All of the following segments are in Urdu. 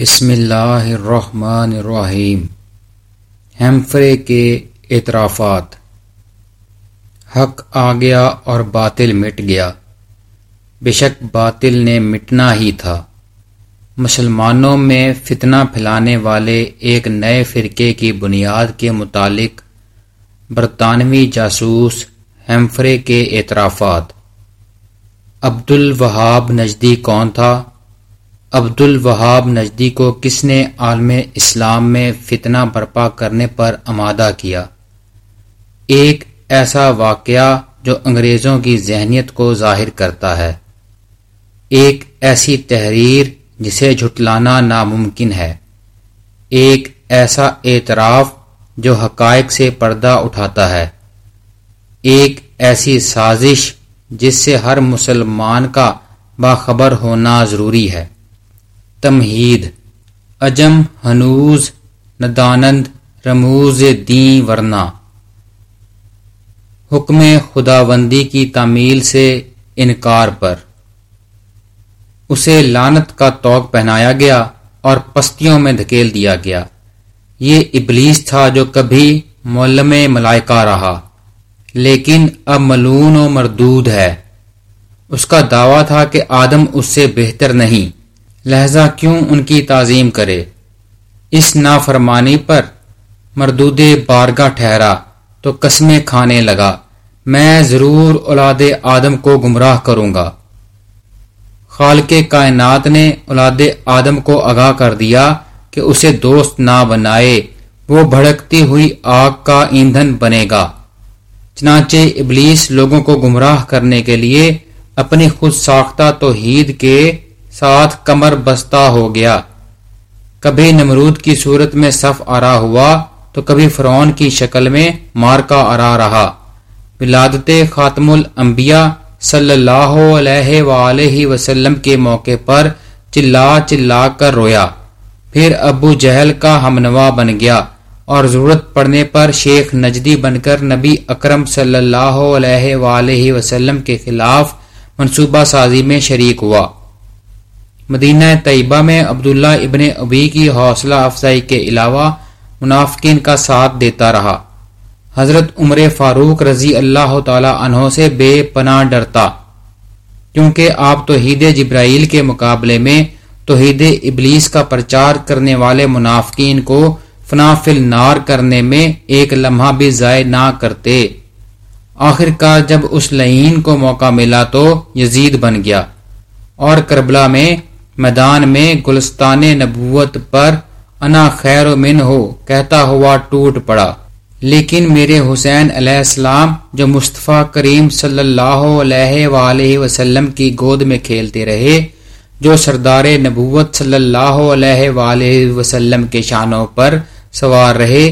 بسم اللہ الرحمن الرحیم۔ ہیمفرے کے اعترافات۔ حق آ گیا اور باطل مٹ گیا۔ بے شک باطل نے مٹنا ہی تھا۔ مسلمانوں میں فتنہ پھیلانے والے ایک نئے فرقے کی بنیاد کے متعلق برطانوی جاسوس ہیمفرے کے اعترافات۔ عبد الوہاب نجدی کون تھا؟ عبد الوہاب نجدی کو کس نے عالم اسلام میں فتنہ برپا کرنے پر آمادہ کیا؟ ایک ایسا واقعہ جو انگریزوں کی ذہنیت کو ظاہر کرتا ہے۔ ایک ایسی تحریر جسے جھٹلانا ناممکن ہے۔ ایک ایسا اعتراف جو حقائق سے پردہ اٹھاتا ہے۔ ایک ایسی سازش جس سے ہر مسلمان کا باخبر ہونا ضروری ہے۔ تمہید اجم ہنوز، ندانند، رموز دین ورنا حکم خداوندی کی تعمیل سے انکار پر۔ اسے لانت کا توق پہنایا گیا اور پستیوں میں دھکیل دیا گیا۔ یہ ابلیس تھا جو کبھی مولم ملائکہ رہا، لیکن اب ملون و مردود ہے۔ اس کا دعویٰ تھا کہ آدم اس سے بہتر نہیں۔ لہذا کیوں ان کی تعظیم کرے؟ اس نافرمانی پر مردود بارگاہ ٹھہرا، تو قسمیں کھانے لگا۔ میں ضرور اولاد آدم کو گمراہ کروں گا۔ خالق کائنات نے اولاد آدم کو آگاہ کر دیا کہ اسے دوست نہ بنائے۔ وہ بھڑکتی ہوئی آگ کا ایندھن بنے گا۔ چنانچہ ابلیس لوگوں کو گمراہ کرنے کے لیے اپنی خود ساختہ توحید کے ساتھ کمر بستہ ہو گیا۔ کبھی نمرود کی صورت میں صف آرا ہوا تو کبھی فرعون کی شکل میں مار کا آرا رہا۔ ولادت خاتم الانبیاء صلی اللہ علیہ وآلہ وسلم کے موقع پر چلا چلا کر رویا۔ پھر ابو جہل کا ہمنوا بن گیا اور ضرورت پڑنے پر شیخ نجدی بن کر نبی اکرم صلی اللہ علیہ وآلہ وسلم کے خلاف منصوبہ سازی میں شریک ہوا۔ مدینہ طیبہ میں عبداللہ ابن ابی کی حوصلہ افزائی کے علاوہ منافقین کا ساتھ دیتا رہا۔ حضرت عمر فاروق رضی اللہ تعالی عنہ سے بے پناہ ڈرتا۔ کیونکہ آپ توحید جبرائیل کے مقابلے میں توحید ابلیس کا پرچار کرنے والے منافقین کو فنافل نار کرنے میں ایک لمحہ بھی ضائع نہ کرتے۔ آخر کار جب اس لعین کو موقع ملا تو یزید بن گیا اور کربلا میں میدان میں گلستان نبوت پر انا خیر و من ہو، کہتا ہوا ٹوٹ پڑا۔ لیکن میرے حسین علیہ السلام جو مصطفیٰ کریم صلی اللہ علیہ وآلہ وسلم کی گود میں کھیلتے رہے، جو سردار نبوت صلی اللہ علیہ وآلہ وسلم کے شانوں پر سوار رہے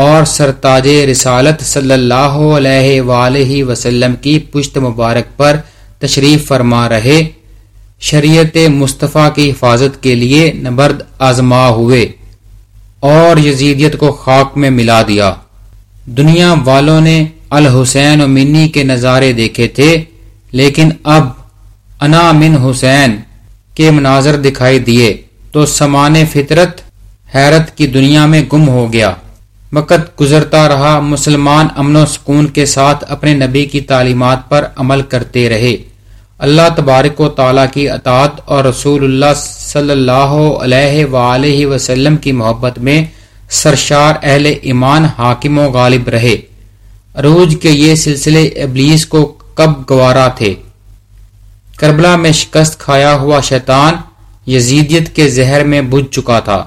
اور سرتاج رسالت صلی اللہ علیہ وآلہ وسلم کی پشت مبارک پر تشریف فرما رہے شریعت مصطفیٰ کی حفاظت کے لیے نبرد آزما ہوئے اور یزیدیت کو خاک میں ملا دیا۔ دنیا والوں نے الحسین و منی کے نظارے دیکھے تھے، لیکن اب انا من حسین کے مناظر دکھائی دیے تو سمان فطرت حیرت کی دنیا میں گم ہو گیا۔ وقت گزرتا رہا مسلمان امن و سکون کے ساتھ اپنے نبی کی تعلیمات پر عمل کرتے رہے۔ اللہ تبارک و تعالیٰ کی اطاعت اور رسول اللہ صلی اللہ علیہ وآلہ وسلم کی محبت میں سرشار اہل ایمان حاکم و غالب رہے۔ عروج کے یہ سلسلے ابلیس کو کب گوارا تھے؟ کربلا میں شکست کھایا ہوا شیطان یزیدیت کے زہر میں بجھ چکا تھا۔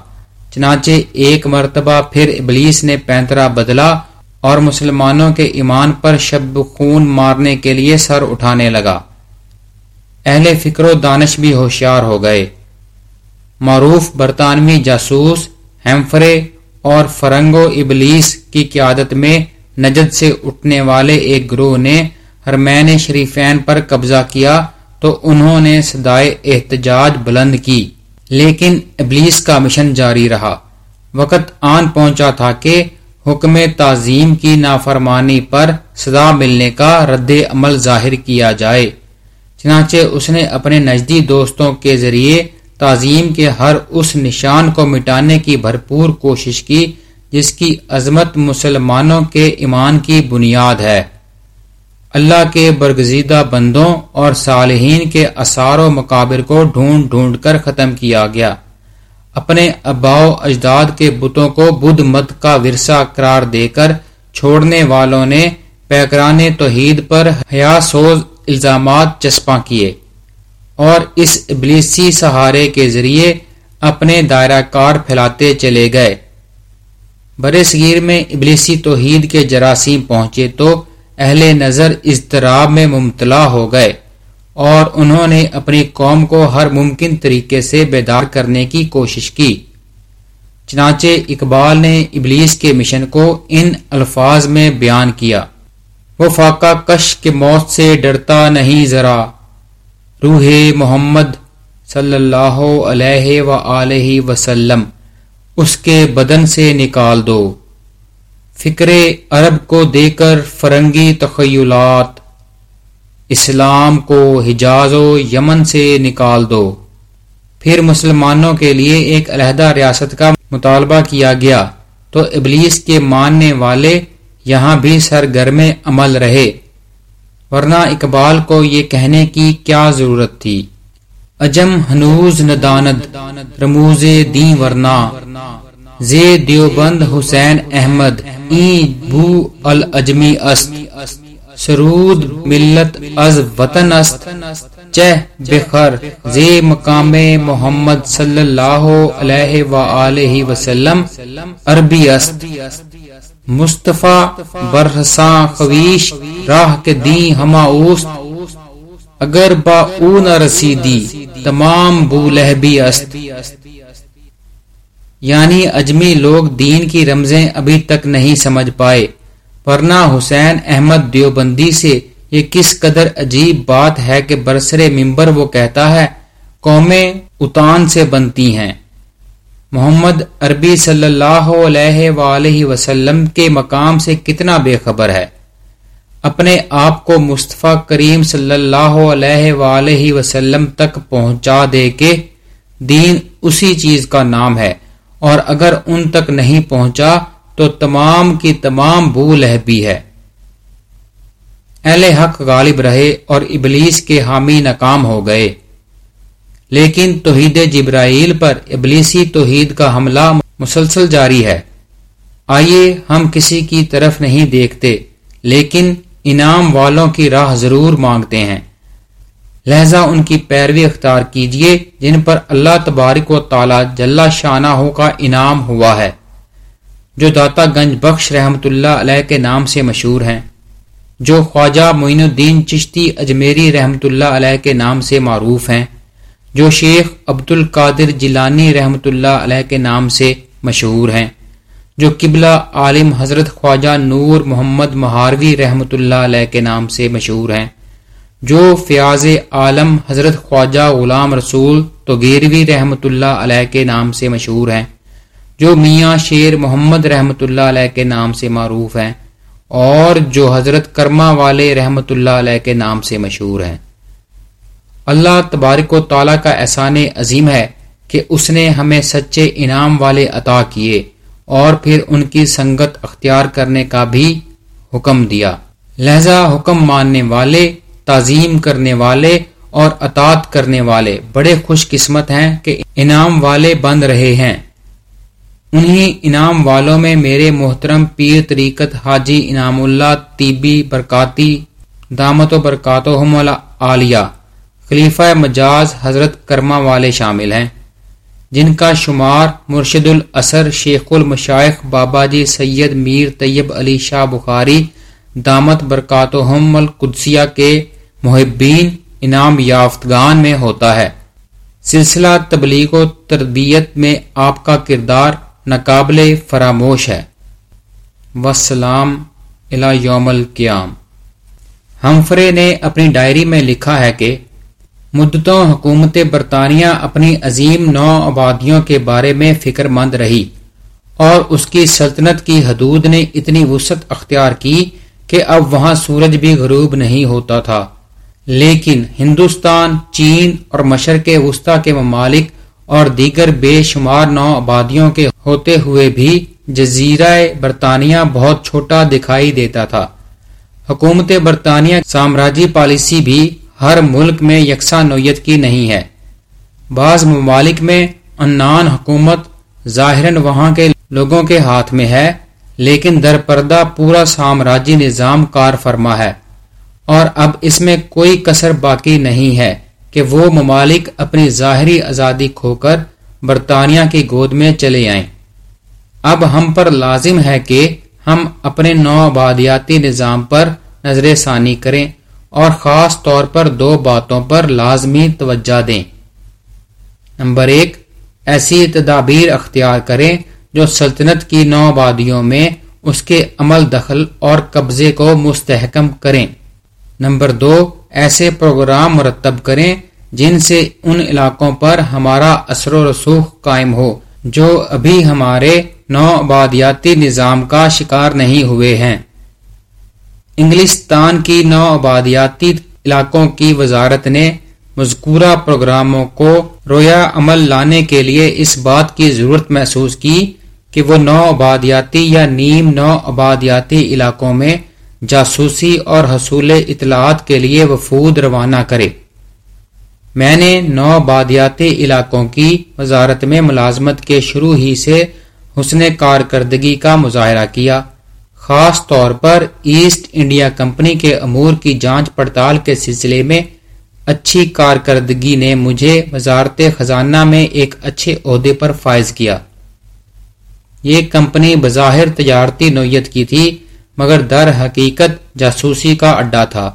چنانچہ ایک مرتبہ پھر ابلیس نے پینترا بدلا اور مسلمانوں کے ایمان پر شب خون مارنے کے لیے سر اٹھانے لگا۔ اہل فکر و دانش بھی ہوشیار ہو گئے۔ معروف برطانوی جاسوس، ہیمفرے اور فرنگو ابلیس کی قیادت میں نجد سے اٹھنے والے ایک گروہ نے ہرمین شریفین پر قبضہ کیا تو انہوں نے سدائے احتجاج بلند کی۔ لیکن ابلیس کا مشن جاری رہا۔ وقت آن پہنچا تھا کہ حکم تعظیم کی نافرمانی پر سزا ملنے کا رد عمل ظاہر کیا جائے۔ چنانچہ اس نے اپنے نزدی دوستوں کے ذریعے تعظیم کے ہر اس نشان کو مٹانے کی بھرپور کوشش کی، جس کی عظمت مسلمانوں کے ایمان کی بنیاد ہے۔ اللہ کے برگزیدہ بندوں اور صالحین کے اثار و مقابر کو ڈھونڈ ڈھونڈ کر ختم کیا گیا۔ اپنے اباؤ اجداد کے بتوں کو بدھ مت کا ورثہ قرار دے کر چھوڑنے والوں نے پیکران توحید پر حیا سوز الزامات چسپاں کیے اور اس ابلیسی سہارے کے ذریعے اپنے دائرہ کار پھیلاتے چلے گئے۔ برے صغیر میں ابلیسی توحید کے جراثیم پہنچے تو اہل نظر اضطراب میں ممتلا ہو گئے اور انہوں نے اپنی قوم کو ہر ممکن طریقے سے بیدار کرنے کی کوشش کی۔ چنانچہ اقبال نے ابلیس کے مشن کو ان الفاظ میں بیان کیا۔ وہ فاقہ کش کے موت سے ڈرتا نہیں ذرا۔ روح محمد صلی اللہ علیہ و وسلم، اس کے بدن سے نکال دو۔ فکر عرب کو دے کر فرنگی تخیلات، اسلام کو حجاز و یمن سے نکال دو۔ پھر مسلمانوں کے لیے ایک علیحدہ ریاست کا مطالبہ کیا گیا، تو ابلیس کے ماننے والے یہاں بھی سرگرم عمل رہے۔ ورنہ اقبال کو یہ کہنے کی کیا ضرورت تھی۔ اجم، ہنوز نداند رموز دین ورنا زی دیوبند حسین احمد این بو الاجمی است۔ سرود ملت از وطن است۔ چہ بخر زی مقام محمد صلی اللہ علیہ وآلہ وسلم عربی است۔ مصطفیٰ برحساں خویش، راہ کے دی ہما اوست۔ اگر با او نہ رسیدی، تمام بو لہبی است۔ یعنی اجمی لوگ دین کی رمزیں ابھی تک نہیں سمجھ پائے۔ ورنہ حسین احمد دیوبندی سے یہ کس قدر عجیب بات ہے کہ برسر ممبر وہ کہتا ہے، قومیں اتان سے بنتی ہیں۔ محمد عربی صلی اللہ علیہ وآلہ وسلم کے مقام سے کتنا بے خبر ہے؟ اپنے آپ کو مصطفیٰ کریم صلی اللہ علیہ وآلہ وسلم تک پہنچا دے کے دین اسی چیز کا نام ہے، اور اگر ان تک نہیں پہنچا تو تمام کی تمام بو لہبی ہے۔ اہل حق غالب رہے اور ابلیس کے حامی ناکام ہو گئے۔ لیکن توحید جبرائیل پر ابلیسی توحید کا حملہ مسلسل جاری ہے۔ آئیے ہم کسی کی طرف نہیں دیکھتے، لیکن انعام والوں کی راہ ضرور مانگتے ہیں۔ لہذا ان کی پیروی اختیار کیجیے جن پر اللہ تبارک و تعالی جل شانہ ہو کا انعام ہوا ہے۔ جو داتا گنج بخش رحمت اللہ علیہ کے نام سے مشہور ہیں، جو خواجہ معین الدین چشتی اجمیری رحمت اللہ علیہ کے نام سے معروف ہیں۔ جو شیخ عبد القادر جیلانی رحمت اللہ علیہ کے نام سے مشہور ہیں، جو قبلہ عالم حضرت خواجہ نور محمد مہاروی رحمت اللہ علیہ کے نام سے مشہور ہیں، جو فیاض عالم حضرت خواجہ غلام رسول تو گیروی رحمت اللہ علیہ کے نام سے مشہور ہیں، جو میاں شیر محمد رحمت اللہ علیہ کے نام سے معروف ہیں اور جو حضرت کرما والے رحمت اللہ علیہ کے نام سے مشہور ہیں۔ اللہ تبارک و تعالیٰ کا احسان عظیم ہے کہ اس نے ہمیں سچے انعام والے عطا کیے اور پھر ان کی سنگت اختیار کرنے کا بھی حکم دیا۔ لہذا حکم ماننے والے، تعظیم کرنے والے اور اطاط کرنے والے بڑے خوش قسمت ہیں کہ انعام والے بن رہے ہیں۔ انہی انعام والوں میں میرے محترم پیر طریقت حاجی انعام اللہ طیبی برکاتی، دامت و برکات عالیہ خلیفہ مجاز حضرت کرما والے شامل ہیں، جن کا شمار مرشد الاثر شیخ المشائق بابا جی سید میر طیب علی شاہ بخاری، دامت برکات القدسیہ کے محبین انعام یافتگان میں ہوتا ہے۔ سلسلہ تبلیغ و تربیت میں آپ کا کردار ناقابل فراموش ہے۔ وسلام یوم القیام۔ ہمفرے نے اپنی ڈائری میں لکھا ہے کہ مدتوں حکومت برطانیہ اپنی عظیم نو آبادیوں کے بارے میں فکر مند رہی اور اس کی سلطنت کی حدود نے اتنی وسعت اختیار کی کہ اب وہاں سورج بھی غروب نہیں ہوتا تھا۔ لیکن ہندوستان، چین اور مشرق وسطی کے ممالک اور دیگر بے شمار نو آبادیوں کے ہوتے ہوئے بھی جزیرہ برطانیہ بہت چھوٹا دکھائی دیتا تھا۔ حکومت برطانیہ سامراجی پالیسی بھی ہر ملک میں یکساں نوعیت کی نہیں ہے۔ بعض ممالک میں انان حکومت ظاہراً وہاں کے لوگوں کے ہاتھ میں ہے، لیکن در پردہ پورا سامراجی نظام کار فرما ہے۔ اور اب اس میں کوئی کسر باقی نہیں ہے کہ وہ ممالک اپنی ظاہری آزادی کھو کر برطانیہ کی گود میں چلے آئیں۔ اب ہم پر لازم ہے کہ ہم اپنے نو آبادیاتی نظام پر نظر ثانی کریں۔ اور خاص طور پر دو باتوں پر لازمی توجہ دیں۔ نمبر ایک، ایسی تدابیر اختیار کریں جو سلطنت کی نو آبادیوں میں اس کے عمل دخل اور قبضے کو مستحکم کریں۔ نمبر دو، ایسے پروگرام مرتب کریں جن سے ان علاقوں پر ہمارا اثر و رسوخ قائم ہو، جو ابھی ہمارے نو آبادیاتی نظام کا شکار نہیں ہوئے ہیں۔ انگلستان کی نو آبادیاتی علاقوں کی وزارت نے مذکورہ پروگراموں کو رویا عمل لانے کے لیے اس بات کی ضرورت محسوس کی کہ وہ نو آبادیاتی یا نیم نو آبادیاتی علاقوں میں جاسوسی اور حصول اطلاعات کے لیے وفود روانہ کرے۔ میں نے نو بادیاتی علاقوں کی وزارت میں ملازمت کے شروع ہی سے حسن کارکردگی کا مظاہرہ کیا۔ خاص طور پر ایسٹ انڈیا کمپنی کے امور کی جانچ پڑتال کے سلسلے میں اچھی کارکردگی نے مجھے وزارت خزانہ میں ایک اچھے عہدے پر فائز کیا۔ یہ کمپنی بظاہر تجارتی نوعیت کی تھی، مگر در حقیقت جاسوسی کا اڈا تھا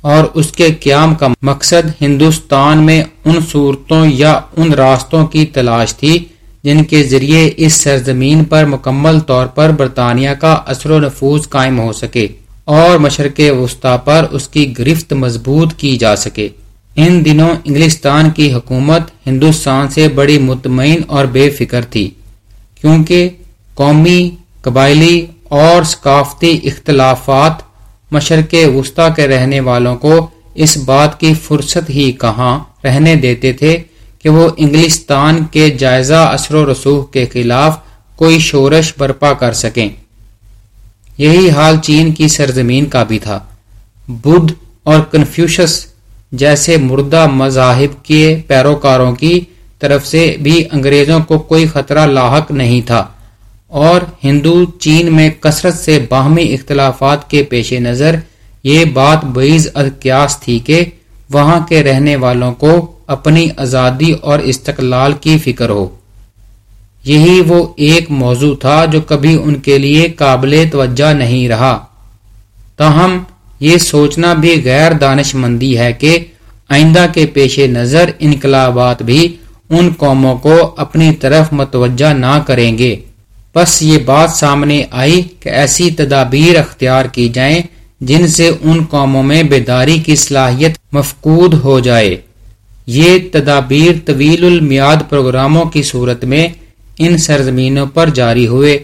اور اس کے قیام کا مقصد ہندوستان میں ان صورتوں یا ان راستوں کی تلاش تھی جن کے ذریعے اس سرزمین پر مکمل طور پر برطانیہ کا اثر و نفوذ قائم ہو سکے اور مشرق وسطی پر اس کی گرفت مضبوط کی جا سکے۔ ان دنوں انگلستان کی حکومت ہندوستان سے بڑی مطمئن اور بے فکر تھی، کیونکہ قومی قبائلی اور ثقافتی اختلافات مشرق وسطی کے رہنے والوں کو اس بات کی فرصت ہی کہاں رہنے دیتے تھے کہ وہ انگلستان کے جائزہ اثر و رسوخ کے خلاف کوئی شورش برپا کر سکیں۔ یہی حال چین کی سرزمین کا بھی تھا۔ بدھ اور کنفیوشس جیسے مردہ مذاہب کے پیروکاروں کی طرف سے بھی انگریزوں کو کوئی خطرہ لاحق نہیں تھا۔ اور ہندو چین میں کثرت سے باہمی اختلافات کے پیش نظر یہ بات بعیز ادکیاس تھی کہ وہاں کے رہنے والوں کو اپنی آزادی اور استقلال کی فکر ہو۔ یہی وہ ایک موضوع تھا جو کبھی ان کے لیے قابل توجہ نہیں رہا۔ تاہم، یہ سوچنا بھی غیر دانش مندی ہے کہ آئندہ کے پیش نظر انقلابات بھی ان قوموں کو اپنی طرف متوجہ نہ کریں گے۔ بس یہ بات سامنے آئی کہ ایسی تدابیر اختیار کی جائیں جن سے ان قوموں میں بیداری کی صلاحیت مفقود ہو جائے۔ یہ تدابیر طویل المیاد پروگراموں کی صورت میں ان سرزمینوں پر جاری ہوئے،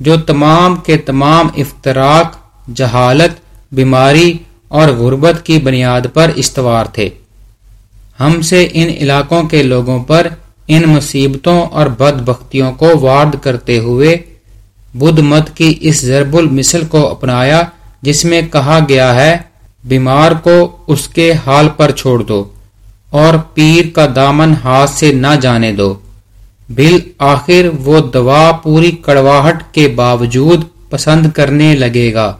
جو تمام کے تمام افطراک جہالت، بیماری اور غربت کی بنیاد پر استوار تھے۔ ہم سے ان علاقوں کے لوگوں پر ان مصیبتوں اور بد بختیوں کو وارد کرتے ہوئے بدھ مت کی اس ضرب المثل کو اپنایا جس میں کہا گیا ہے، بیمار کو اس کے حال پر چھوڑ دو اور پیر کا دامن ہاتھ سے نہ جانے دو۔ بل آخر وہ دوا پوری کڑواہٹ کے باوجود پسند کرنے لگے گا۔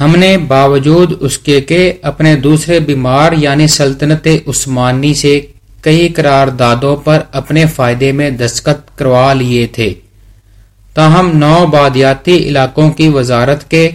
ہم نے باوجود اس کے کہ اپنے دوسرے بیمار یعنی سلطنت عثمانی سے کئی قراردادوں پر اپنے فائدے میں دستخط کروا لیے تھے۔ تاہم نو بادیاتی علاقوں کی وزارت کے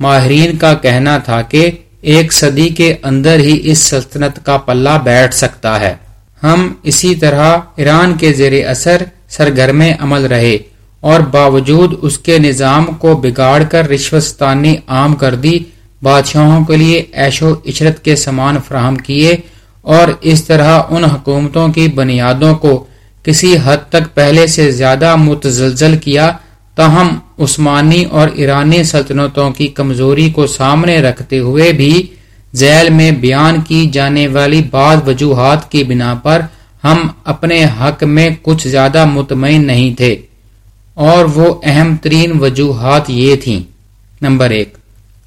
ماہرین کا کہنا تھا کہ ایک صدی کے اندر ہی اس سلطنت کا پلہ بیٹھ سکتا ہے۔ ہم اسی طرح ایران کے زیر اثر سرگرم عمل رہے اور باوجود اس کے نظام کو بگاڑ کر رشوستانی عام کر دی، بادشاہوں کے لیے ایش و عشرت کے سامان فراہم کیے اور اس طرح ان حکومتوں کی بنیادوں کو کسی حد تک پہلے سے زیادہ متزلزل کیا تاہم، عثمانی اور ایرانی سلطنتوں کی کمزوری کو سامنے رکھتے ہوئے بھی ذیل میں بیان کی جانے والی بعض وجوہات کی بنا پر ہم اپنے حق میں کچھ زیادہ مطمئن نہیں تھے۔ اور وہ اہم ترین وجوہات یہ تھیں۔ نمبر ایک،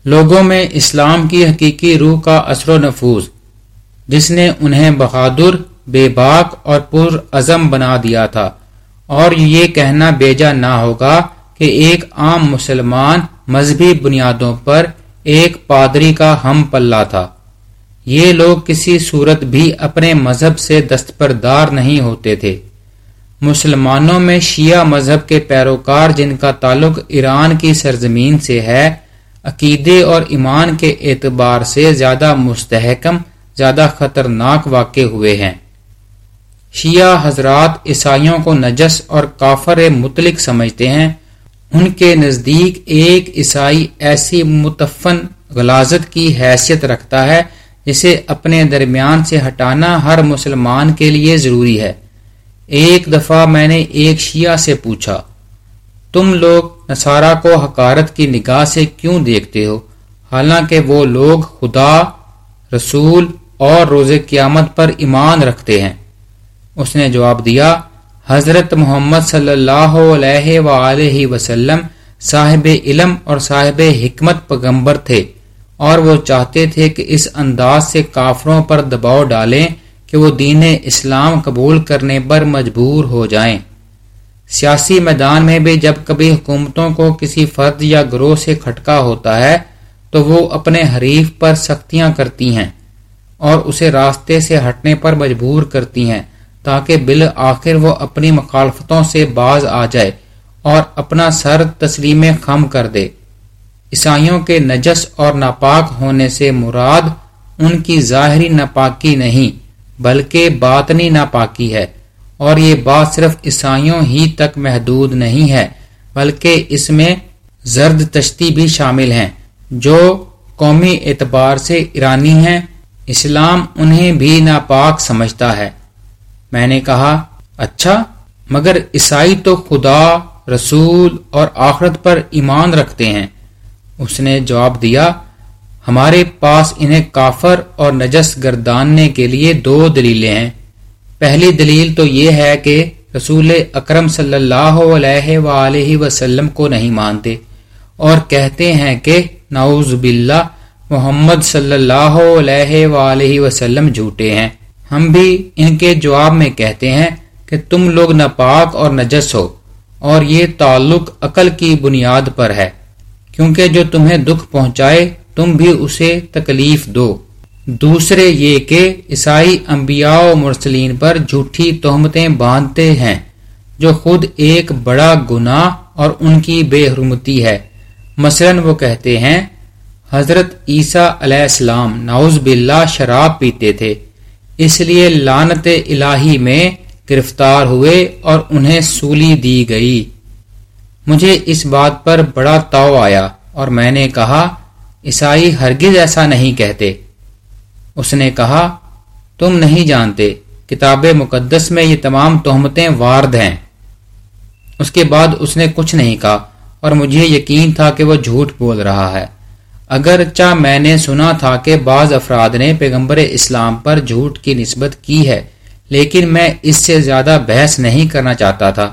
لوگوں میں اسلام کی حقیقی روح کا اثر و نفوذ، جس نے انہیں بہادر، بے باک اور پر عزم بنا دیا تھا۔ اور یہ کہنا بیجا نہ ہوگا کہ ایک عام مسلمان مذہبی بنیادوں پر ایک پادری کا ہم پلہ تھا۔ یہ لوگ کسی صورت بھی اپنے مذہب سے دستبردار نہیں ہوتے تھے۔ مسلمانوں میں شیعہ مذہب کے پیروکار جن کا تعلق ایران کی سرزمین سے ہے، عقیدے اور ایمان کے اعتبار سے زیادہ مستحکم، زیادہ خطرناک واقع ہوئے ہیں۔ شیعہ حضرات عیسائیوں کو نجس اور کافر مطلق سمجھتے ہیں۔ ان کے نزدیک ایک عیسائی ایسی متفن غلازت کی حیثیت رکھتا ہے جسے اپنے درمیان سے ہٹانا ہر مسلمان کے لیے ضروری ہے۔ ایک دفعہ میں نے ایک شیعہ سے پوچھا، تم لوگ نصارہ کو حکارت کی نگاہ سے کیوں دیکھتے ہو؟ حالانکہ وہ لوگ خدا، رسول اور روز قیامت پر ایمان رکھتے ہیں۔ اس نے جواب دیا حضرت محمد صلی اللہ علیہ وآلہ وسلم صاحب علم اور صاحب حکمت پیغمبر تھے اور وہ چاہتے تھے کہ اس انداز سے کافروں پر دباؤ ڈالیں کہ وہ دین اسلام قبول کرنے پر مجبور ہو جائیں۔ سیاسی میدان میں بھی جب کبھی حکومتوں کو کسی فرد یا گروہ سے کھٹکا ہوتا ہے تو وہ اپنے حریف پر سختیاں کرتی ہیں اور اسے راستے سے ہٹنے پر مجبور کرتی ہیں۔ تاکہ بل آخر وہ اپنی مخالفتوں سے باز آ جائے اور اپنا سر تسلیم خم کر دے۔ عیسائیوں کے نجس اور ناپاک ہونے سے مراد ان کی ظاہری ناپاکی نہیں، بلکہ باطنی ناپاکی ہے۔ اور یہ بات صرف عیسائیوں ہی تک محدود نہیں ہے، بلکہ اس میں زرد تشتی بھی شامل ہیں۔ جو قومی اعتبار سے ایرانی ہیں، اسلام انہیں بھی ناپاک سمجھتا ہے۔ میں نے کہا اچھا مگر عیسائی تو خدا، رسول اور آخرت پر ایمان رکھتے ہیں۔ اس نے جواب دیا، ہمارے پاس انہیں کافر اور نجس گرداننے کے لیے دو دلیلیں ہیں۔ پہلی دلیل تو یہ ہے کہ رسول اکرم صلی اللہ علیہ وآلہ وسلم کو نہیں مانتے اور کہتے ہیں کہ نعوذ باللہ، محمد صلی اللہ علیہ وآلہ وسلم جھوٹے ہیں۔ ہم بھی ان کے جواب میں کہتے ہیں کہ تم لوگ ناپاک اور نجس ہو، اور یہ تعلق عقل کی بنیاد پر ہے، کیونکہ جو تمہیں دکھ پہنچائے، تم بھی اسے تکلیف دو۔ دوسرے یہ کہ عیسائی انبیاء و مرسلین پر جھوٹی تہمتیں باندھتے ہیں، جو خود ایک بڑا گناہ اور ان کی بے حرمتی ہے۔ مثلا وہ کہتے ہیں، حضرت عیسیٰ علیہ السلام ناؤز باللہ شراب پیتے تھے۔ اس لیے لانت الہی میں گرفتار ہوئے اور انہیں سولی دی گئی۔ مجھے اس بات پر بڑا تاؤ آیا اور میں نے کہا، عیسائی ہرگز ایسا نہیں کہتے۔ اس نے کہا، تم نہیں جانتے، کتاب مقدس میں یہ تمام تہمتیں وارد ہیں۔ اس کے بعد اس نے کچھ نہیں کہا اور مجھے یقین تھا کہ وہ جھوٹ بول رہا ہے۔ اگرچہ میں نے سنا تھا کہ بعض افراد نے پیغمبر اسلام پر جھوٹ کی نسبت کی ہے، لیکن میں اس سے زیادہ بحث نہیں کرنا چاہتا تھا۔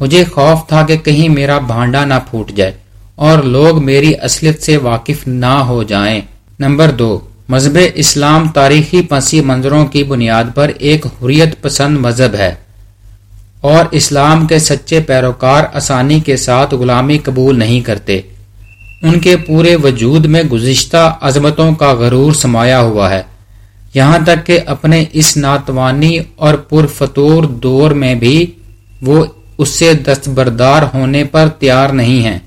مجھے خوف تھا کہ کہیں میرا بھانڈا نہ پھوٹ جائے اور لوگ میری اصلیت سے واقف نہ ہو جائیں۔ نمبر دو، مذہب اسلام تاریخی پسی منظروں کی بنیاد پر ایک حریت پسند مذہب ہے۔ اور اسلام کے سچے پیروکار آسانی کے ساتھ غلامی قبول نہیں کرتے۔ ان کے پورے وجود میں گزشتہ عظمتوں کا غرور سمایا ہوا ہے۔ یہاں تک کہ اپنے اس ناتوانی اور پرفتور دور میں بھی وہ اس سے دستبردار ہونے پر تیار نہیں ہیں۔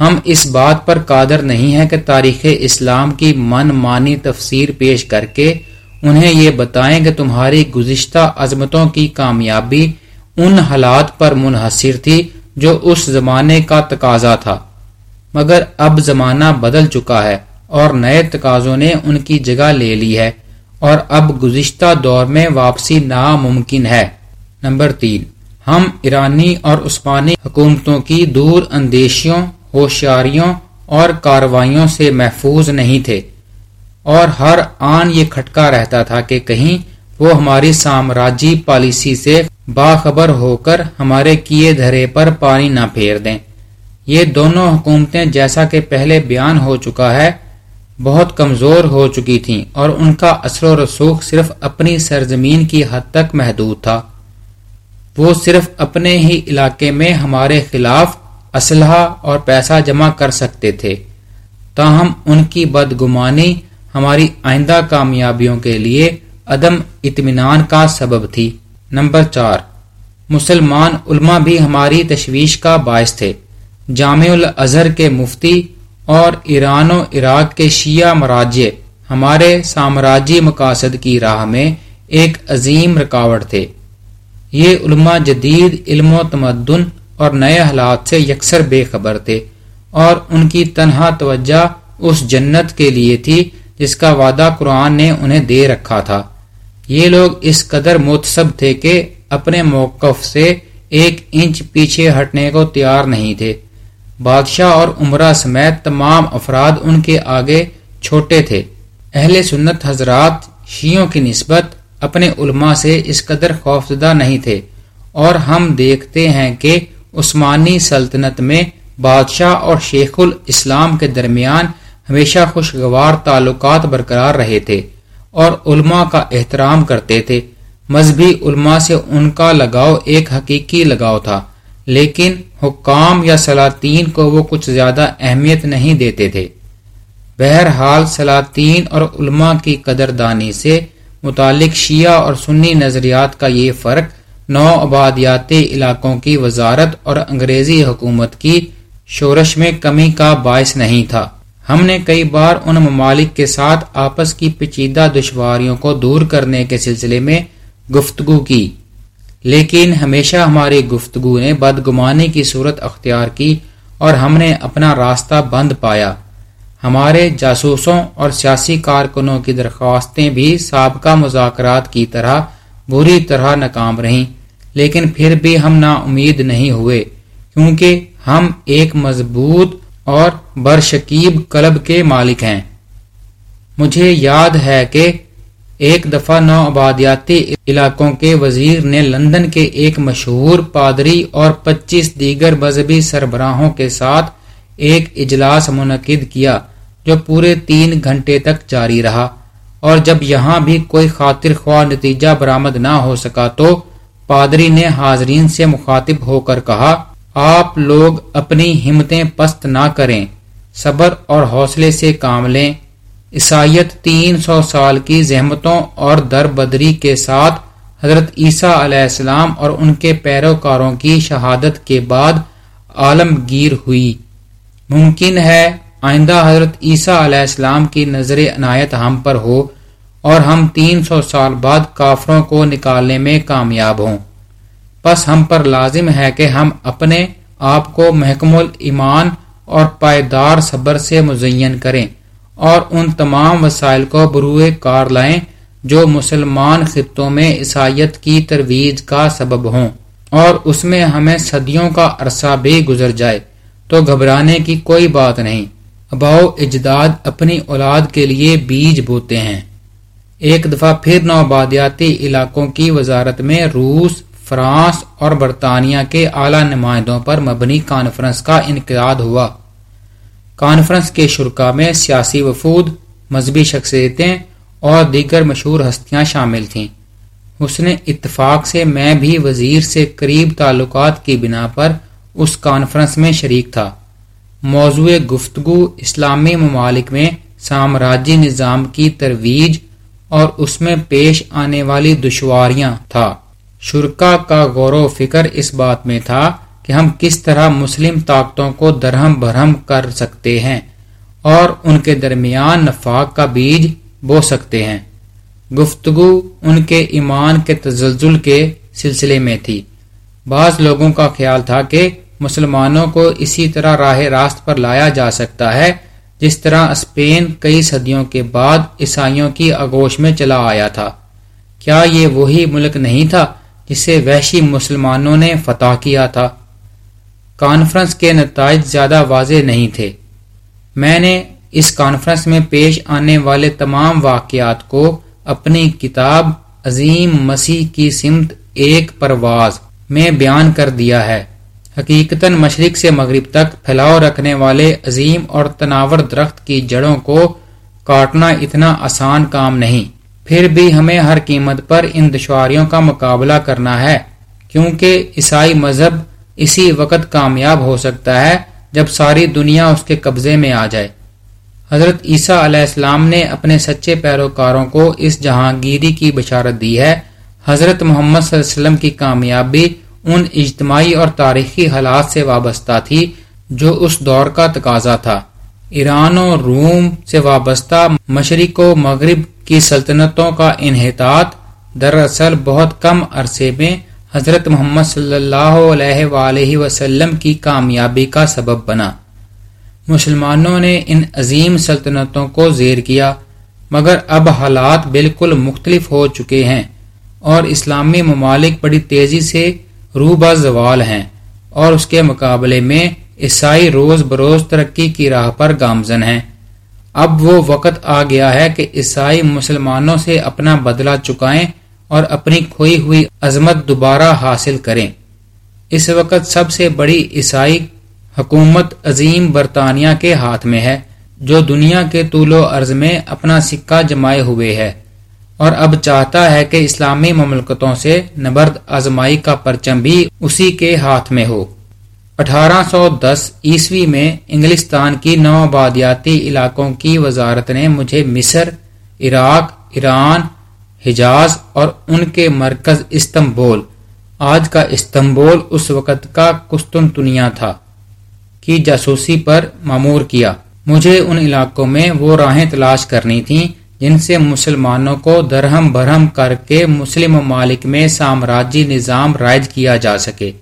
ہم اس بات پر قادر نہیں ہیں کہ تاریخ اسلام کی من مانی تفسیر پیش کر کے انہیں یہ بتائیں کہ تمہاری گزشتہ عظمتوں کی کامیابی ان حالات پر منحصر تھی جو اس زمانے کا تقاضا تھا۔ مگر اب زمانہ بدل چکا ہے اور نئے تقاضوں نے ان کی جگہ لے لی ہے اور اب گزشتہ دور میں واپسی ناممکن ہے۔ نمبر تین، ہم ایرانی اور عثمانی حکومتوں کی دور اندیشیوں، ہوشیاریوں اور کاروائیوں سے محفوظ نہیں تھے اور ہر آن یہ کھٹکا رہتا تھا کہ کہیں وہ ہماری سامراجی پالیسی سے باخبر ہو کر ہمارے کیے دھرے پر پانی نہ پھیر دیں۔ یہ دونوں حکومتیں جیسا کہ پہلے بیان ہو چکا ہے، بہت کمزور ہو چکی تھیں اور ان کا اثر و رسوخ صرف اپنی سرزمین کی حد تک محدود تھا۔ وہ صرف اپنے ہی علاقے میں ہمارے خلاف اسلحہ اور پیسہ جمع کر سکتے تھے۔ تاہم، ان کی بدگمانی ہماری آئندہ کامیابیوں کے لیے عدم اطمینان کا سبب تھی۔ نمبر چار، مسلمان علماء بھی ہماری تشویش کا باعث تھے۔ جامع الازہر کے مفتی اور ایران و عراق کے شیعہ مراجع ہمارے سامراجی مقاصد کی راہ میں ایک عظیم رکاوٹ تھے۔ یہ علماء جدید علم و تمدن اور نئے حالات سے یکسر بے خبر تھے اور ان کی تنہا توجہ اس جنت کے لیے تھی جس کا وعدہ قرآن نے انہیں دے رکھا تھا۔ یہ لوگ اس قدر متصب تھے کہ اپنے موقف سے ایک انچ پیچھے ہٹنے کو تیار نہیں تھے۔ بادشاہ اور عمرہ سمیت تمام افراد ان کے آگے چھوٹے تھے۔ اہل سنت حضرات شیوں کی نسبت اپنے علماء سے اس قدر خوفزدہ نہیں تھے۔ اور ہم دیکھتے ہیں کہ عثمانی سلطنت میں بادشاہ اور شیخ الاسلام کے درمیان ہمیشہ خوشگوار تعلقات برقرار رہے تھے اور علماء کا احترام کرتے تھے۔ مذہبی علماء سے ان کا لگاؤ ایک حقیقی لگاؤ تھا۔ لیکن حکام یا سلاطین کو وہ کچھ زیادہ اہمیت نہیں دیتے تھے۔ بہرحال سلاطین اور علماء کی قدردانی سے متعلق شیعہ اور سنی نظریات کا یہ فرق نو آبادیاتی علاقوں کی وزارت اور انگریزی حکومت کی شورش میں کمی کا باعث نہیں تھا۔ ہم نے کئی بار ان ممالک کے ساتھ آپس کی پیچیدہ دشواریوں کو دور کرنے کے سلسلے میں گفتگو کی۔ لیکن ہمیشہ ہماری گفتگو نے بدگمانی کی صورت اختیار کی اور ہم نے اپنا راستہ بند پایا۔ ہمارے جاسوسوں اور سیاسی کارکنوں کی درخواستیں بھی سابقہ مذاکرات کی طرح بری طرح ناکام رہیں، لیکن پھر بھی ہم نا امید نہیں ہوئے، کیونکہ ہم ایک مضبوط اور برشکیب کلب کے مالک ہیں۔ مجھے یاد ہے کہ ایک دفعہ نو آبادیاتی علاقوں کے وزیر نے لندن کے ایک مشہور پادری اور پچیس دیگر مذہبی سربراہوں کے ساتھ ایک اجلاس منعقد کیا جو پورے تین گھنٹے تک جاری رہا اور جب یہاں بھی کوئی خاطر خواہ نتیجہ برآمد نہ ہو سکا تو پادری نے حاضرین سے مخاطب ہو کر کہا، آپ لوگ اپنی ہمتیں پست نہ کریں، صبر اور حوصلے سے کام لیں۔ عیسائیت تین سو سال کی زحمتوں اور در بدری کے ساتھ حضرت عیسیٰ علیہ السلام اور ان کے پیروکاروں کی شہادت کے بعد عالمگیر ہوئی۔ ممکن ہے آئندہ حضرت عیسیٰ علیہ السلام کی نظر عنایت ہم پر ہو اور ہم تین سو سال بعد کافروں کو نکالنے میں کامیاب ہوں۔ بس ہم پر لازم ہے کہ ہم اپنے آپ کو محکم الایمان اور پائیدار صبر سے مزین کریں۔ اور ان تمام وسائل کو بروئے کار لائیں جو مسلمان خطوں میں عیسائیت کی ترویج کا سبب ہوں اور اس میں ہمیں صدیوں کا عرصہ بھی گزر جائے تو گھبرانے کی کوئی بات نہیں۔ اباؤ اجداد اپنی اولاد کے لیے بیج بوتے ہیں۔ ایک دفعہ پھر نوبادیاتی علاقوں کی وزارت میں روس، فرانس اور برطانیہ کے اعلی نمائندوں پر مبنی کانفرنس کا انعقاد ہوا۔ کانفرنس کے شرکا میں سیاسی وفود مذہبی شخصیتیں اور دیگر مشہور ہستیاں شامل تھیں۔ اس نے اتفاق سے میں بھی وزیر سے قریب تعلقات کی بنا پر اس کانفرنس میں شریک تھا۔ موضوع گفتگو اسلامی ممالک میں سامراجی نظام کی ترویج اور اس میں پیش آنے والی دشواریاں تھا۔ شرکا کا غور و فکر اس بات میں تھا کہ ہم کس طرح مسلم طاقتوں کو درہم برہم کر سکتے ہیں اور ان کے درمیان نفاق کا بیج بو سکتے ہیں۔ گفتگو ان کے ایمان کے تزلزل کے سلسلے میں تھی۔ بعض لوگوں کا خیال تھا کہ مسلمانوں کو اسی طرح راہ راست پر لایا جا سکتا ہے، جس طرح اسپین کئی صدیوں کے بعد عیسائیوں کی آگوش میں چلا آیا تھا۔ کیا یہ وہی ملک نہیں تھا جسے وحشی مسلمانوں نے فتح کیا تھا؟ کانفرنس کے نتائج زیادہ واضح نہیں تھے۔ میں نے اس کانفرنس میں پیش آنے والے تمام واقعات کو اپنی کتاب عظیم مسیح کی سمت ایک پرواز میں بیان کر دیا ہے۔ حقیقتا مشرق سے مغرب تک پھیلاؤ رکھنے والے عظیم اور تناور درخت کی جڑوں کو کاٹنا اتنا آسان کام نہیں۔ پھر بھی ہمیں ہر قیمت پر ان دشواریوں کا مقابلہ کرنا ہے، کیونکہ عیسائی مذہب اسی وقت کامیاب ہو سکتا ہے جب ساری دنیا اس کے قبضے میں آ جائے۔ حضرت عیسیٰ علیہ السلام نے اپنے سچے پیروکاروں کو اس جہانگیری کی بشارت دی ہے۔ حضرت محمد صلی اللہ علیہ وسلم کی کامیابی ان اجتماعی اور تاریخی حالات سے وابستہ تھی جو اس دور کا تقاضا تھا۔ ایران و روم سے وابستہ مشرق و مغرب کی سلطنتوں کا انحطاط دراصل بہت کم عرصے میں حضرت محمد صلی اللہ علیہ وآلہ وسلم کی کامیابی کا سبب بنا۔ مسلمانوں نے ان عظیم سلطنتوں کو زیر کیا، مگر اب حالات بالکل مختلف ہو چکے ہیں اور اسلامی ممالک بڑی تیزی سے روبہ زوال ہیں اور اس کے مقابلے میں عیسائی روز بروز ترقی کی راہ پر گامزن ہیں۔ اب وہ وقت آ گیا ہے کہ عیسائی مسلمانوں سے اپنا بدلہ چکائیں اور اپنی کھوئی ہوئی عظمت دوبارہ حاصل کریں۔ اس وقت سب سے بڑی عیسائی حکومت عظیم برطانیہ کے ہاتھ میں ہے، جو دنیا کے طول و عرض میں اپنا سکہ جمائے ہوئے ہے۔ اور اب چاہتا ہے کہ اسلامی مملکتوں سے نبرد آزمائی کا پرچم بھی اسی کے ہاتھ میں ہو۔ اٹھارہ سو دس عیسوی میں انگلستان کی نو آبادیاتی علاقوں کی وزارت نے مجھے مصر، عراق، ایران حجاز اور ان کے مرکز استنبول۔ آج کا استنبول اس وقت کا کستنتنیا تھا کی جاسوسی پر معمور کیا۔ مجھے ان علاقوں میں وہ راہیں تلاش کرنی تھیں جن سے مسلمانوں کو درہم برہم کر کے مسلم ممالک میں سامراجی نظام رائج کیا جا سکے۔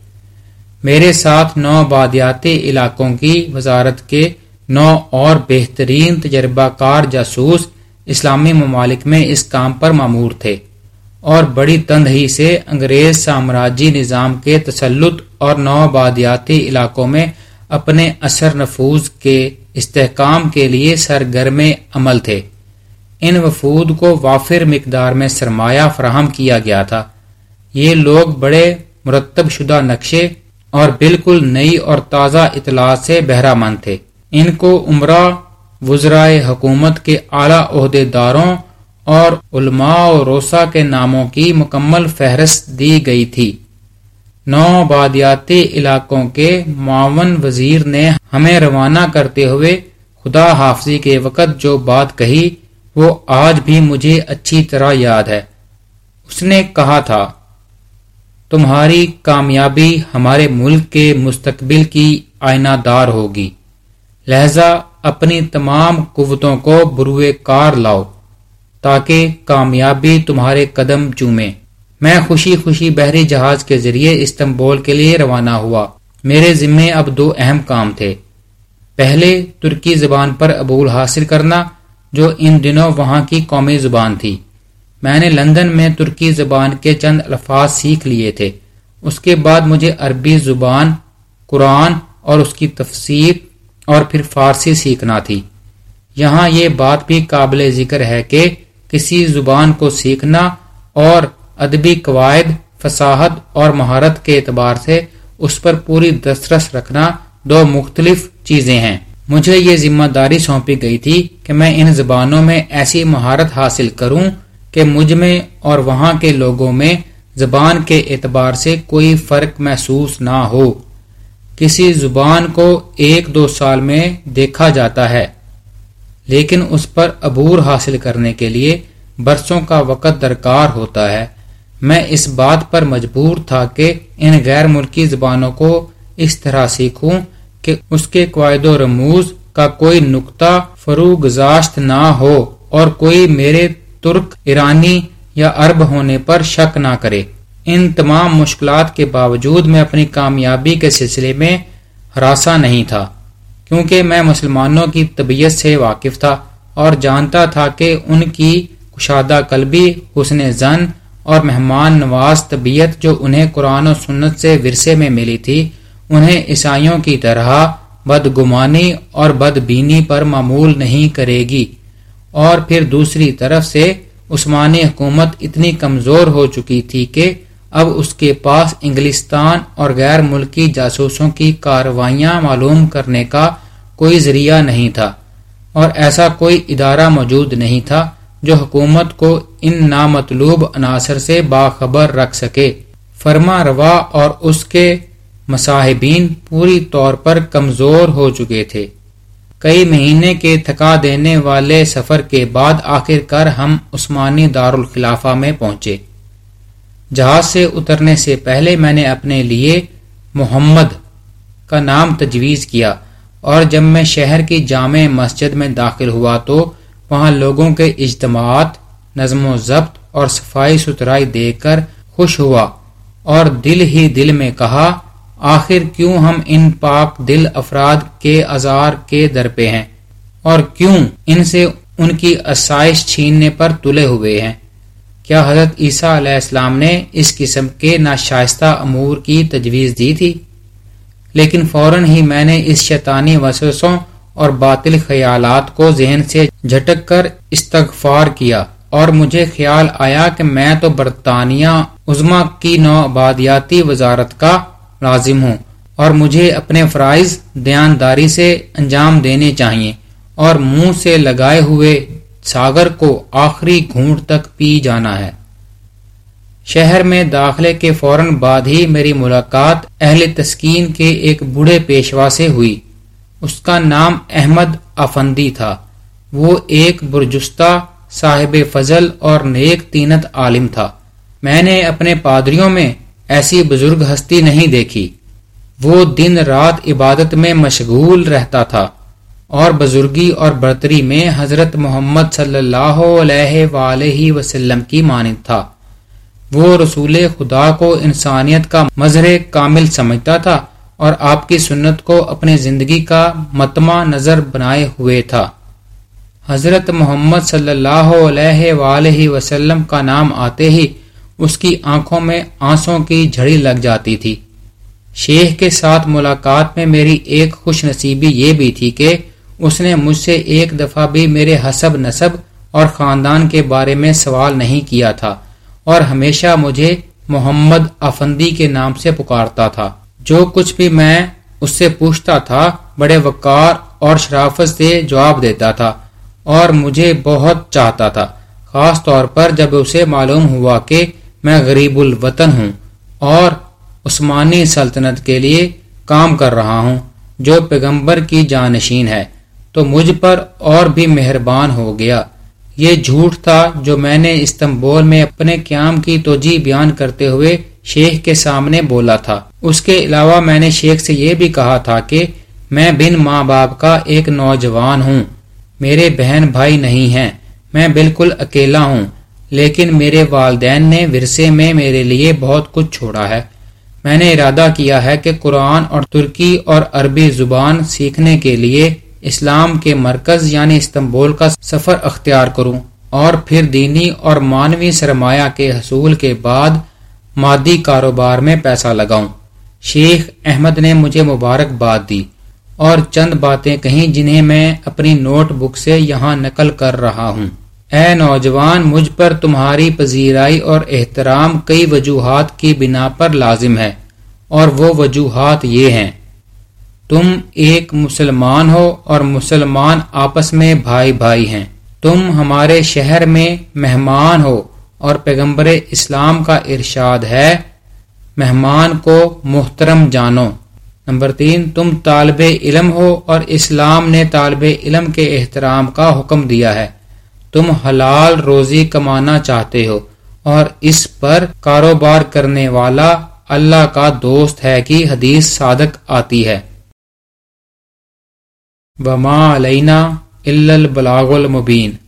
میرے ساتھ نو بادیاتی علاقوں کی وزارت کے نو اور بہترین تجربہ کار جاسوس اسلامی ممالک میں اس کام پر معمور تھے اور بڑی تند ہی سے انگریز سامراجی نظام کے تسلط اور نو بادیاتی علاقوں میں اپنے اثر نفوذ کے استحکام کے لیے سرگرم عمل تھے۔ ان وفود کو وافر مقدار میں سرمایہ فراہم کیا گیا تھا۔ یہ لوگ بڑے مرتب شدہ نقشے اور بالکل نئی اور تازہ اطلاع سے بہرہ مند تھے۔ ان کو عمرہ وزرائے حکومت کے اعلی عہدے داروں اور علماء و روسا کے ناموں کی مکمل فہرست دی گئی تھی۔ نو بادیاتی علاقوں کے معاون وزیر نے ہمیں روانہ کرتے ہوئے خدا حافظی کے وقت جو بات کہی، وہ آج بھی مجھے اچھی طرح یاد ہے۔ اس نے کہا تھا، تمہاری کامیابی ہمارے ملک کے مستقبل کی آئینہ دار ہوگی۔ لہذا اپنی تمام قوتوں کو بروئے کار لاؤ، تاکہ کامیابی تمہارے قدم چومے۔ میں خوشی خوشی بحری جہاز کے ذریعے استنبول کے لیے روانہ ہوا۔ میرے ذمے اب دو اہم کام تھے۔ پہلے، ترکی زبان پر عبول حاصل کرنا، جو ان دنوں وہاں کی قومی زبان تھی۔ میں نے لندن میں ترکی زبان کے چند الفاظ سیکھ لیے تھے۔ اس کے بعد مجھے عربی زبان، قرآن اور اس کی تفسیر اور پھر فارسی سیکھنا تھی۔ یہاں یہ بات بھی قابل ذکر ہے کہ کسی زبان کو سیکھنا اور ادبی قواعد، فصاحت اور مہارت کے اعتبار سے اس پر پوری دسترس رکھنا دو مختلف چیزیں ہیں۔ مجھے یہ ذمہ داری سونپی گئی تھی کہ میں ان زبانوں میں ایسی مہارت حاصل کروں کہ مجھ میں اور وہاں کے لوگوں میں زبان کے اعتبار سے کوئی فرق محسوس نہ ہو۔ کسی زبان کو ایک دو سال میں دیکھا جاتا ہے، لیکن اس پر عبور حاصل کرنے کے لیے برسوں کا وقت درکار ہوتا ہے۔ میں اس بات پر مجبور تھا کہ ان غیر ملکی زبانوں کو اس طرح سیکھوں کہ اس کے قواعد و رموز کا کوئی نقطہ فرو گزاشت نہ ہو اور کوئی میرے ترک، ایرانی یا عرب ہونے پر شک نہ کرے۔ ان تمام مشکلات کے باوجود میں اپنی کامیابی کے سلسلے میں ہراساں نہیں تھا، کیونکہ میں مسلمانوں کی طبیعت سے واقف تھا اور جانتا تھا کہ ان کی کشادہ قلبی، حسن زن اور مہمان نواز طبیعت جو انہیں قرآن و سنت سے ورثے میں ملی تھی، انہیں عیسائیوں کی طرح بدگمانی اور بد بینی پر معمول نہیں کرے گی۔ اور پھر دوسری طرف سے عثمانی حکومت اتنی کمزور ہو چکی تھی کہ اب اس کے پاس انگلستان اور غیر ملکی جاسوسوں کی کاروائیاں معلوم کرنے کا کوئی ذریعہ نہیں تھا اور ایسا کوئی ادارہ موجود نہیں تھا جو حکومت کو ان نامطلوب عناصر سے باخبر رکھ سکے۔ فرما روا اور اس کے مصاحبین پوری طور پر کمزور ہو چکے تھے۔ کئی مہینے کے تھکا دینے والے سفر کے بعد آخر کر ہم عثمانی دارالخلافہ میں پہنچے۔ جہاز سے اترنے سے پہلے میں نے اپنے لیے محمد کا نام تجویز کیا اور جب میں شہر کی جامع مسجد میں داخل ہوا تو وہاں لوگوں کے اجتماعات، نظم و ضبط اور صفائی ستھرائی دیکھ کر خوش ہوا اور دل ہی دل میں کہا، آخر کیوں ہم ان پاک دل افراد کے ازار کے در پہ ہیں؟ اور کیوں ان سے ان کی آسائش چھیننے پر تلے ہوئے ہیں؟ کیا حضرت عیسیٰ علیہ السلام نے اس قسم کے ناشائستہ امور کی تجویز دی تھی؟ لیکن فوراً ہی میں نے اس شیطانی وسوسوں اور باطل خیالات کو ذہن سے جھٹک کر استغفار کیا اور مجھے خیال آیا کہ میں تو برطانیہ عظما کی نو آبادیاتی وزارت کا لازم ہوں اور مجھے اپنے فرائض دیانداری سے انجام دینے چاہیے اور منہ سے لگائے ہوئے ساگر کو آخری گھونٹ تک پی جانا ہے۔ شہر میں داخلے کے فوراً بعد ہی میری ملاقات اہل تسکین کے ایک بوڑھے پیشوا سے ہوئی۔ اس کا نام احمد افندی تھا۔ وہ ایک برجستہ صاحب فضل اور نیک تینت عالم تھا۔ میں نے اپنے پادریوں میں ایسی بزرگ ہستی نہیں دیکھی۔ وہ دن رات عبادت میں مشغول رہتا تھا۔ اور بزرگی اور برتری میں حضرت محمد صلی اللہ علیہ وآلہ وسلم کی مانند تھا۔ وہ رسول خدا کو انسانیت کا مظہر کامل سمجھتا تھا اور آپ کی سنت کو اپنی زندگی کا متمع نظر بنائے ہوئے تھا۔ حضرت محمد صلی اللہ علیہ وآلہ وسلم کا نام آتے ہی اس کی آنکھوں میں آنسوں کی جھڑی لگ جاتی تھی۔ شیخ کے ساتھ ملاقات میں میری ایک خوش نصیبی یہ بھی تھی کہ اس نے مجھ سے ایک دفعہ بھی میرے حسب نصب اور خاندان کے بارے میں سوال نہیں کیا تھا اور ہمیشہ مجھے محمد افندی کے نام سے پکارتا تھا۔ جو کچھ بھی میں اس سے پوچھتا تھا، بڑے وقار اور شرافت سے جواب دیتا تھا اور مجھے بہت چاہتا تھا۔ خاص طور پر جب اسے معلوم ہوا کہ میں غریب الوطن ہوں اور عثمانی سلطنت کے لیے کام کر رہا ہوں، جو پیغمبر کی جانشین ہے۔ تو مجھ پر اور بھی مہربان ہو گیا۔ یہ جھوٹ تھا جو میں نے استنبول میں اپنے قیام کی توجہ بیان کرتے ہوئے شیخ کے سامنے بولا تھا۔ اس کے علاوہ میں نے شیخ سے یہ بھی کہا تھا کہ میں بن ماں باپ کا ایک نوجوان ہوں۔ میرے بہن بھائی نہیں ہیں۔ میں بالکل اکیلا ہوں۔ لیکن میرے والدین نے ورثے میں میرے لیے بہت کچھ چھوڑا ہے۔ میں نے ارادہ کیا ہے کہ قرآن اور ترکی اور عربی زبان سیکھنے کے لیے اسلام کے مرکز یعنی استنبول کا سفر اختیار کروں اور پھر دینی اور مانوی سرمایہ کے حصول کے بعد مادی کاروبار میں پیسہ لگاؤں۔ شیخ احمد نے مجھے مبارکباد دی اور چند باتیں کہیں جنہیں میں اپنی نوٹ بک سے یہاں نقل کر رہا ہوں۔ اے نوجوان، مجھ پر تمہاری پذیرائی اور احترام کئی وجوہات کی بنا پر لازم ہے اور وہ وجوہات یہ ہیں۔ تم ایک مسلمان ہو اور مسلمان آپس میں بھائی بھائی ہیں۔ تم ہمارے شہر میں مہمان ہو اور پیغمبر اسلام کا ارشاد ہے۔ مہمان کو محترم جانو۔ نمبر تین، تم طالب علم ہو اور اسلام نے طالب علم کے احترام کا حکم دیا ہے۔ تم حلال روزی کمانا چاہتے ہو اور اس پر کاروبار کرنے والا اللہ کا دوست ہے کہ حدیث صادق آتی ہے۔ وما علینا البلاغ المبین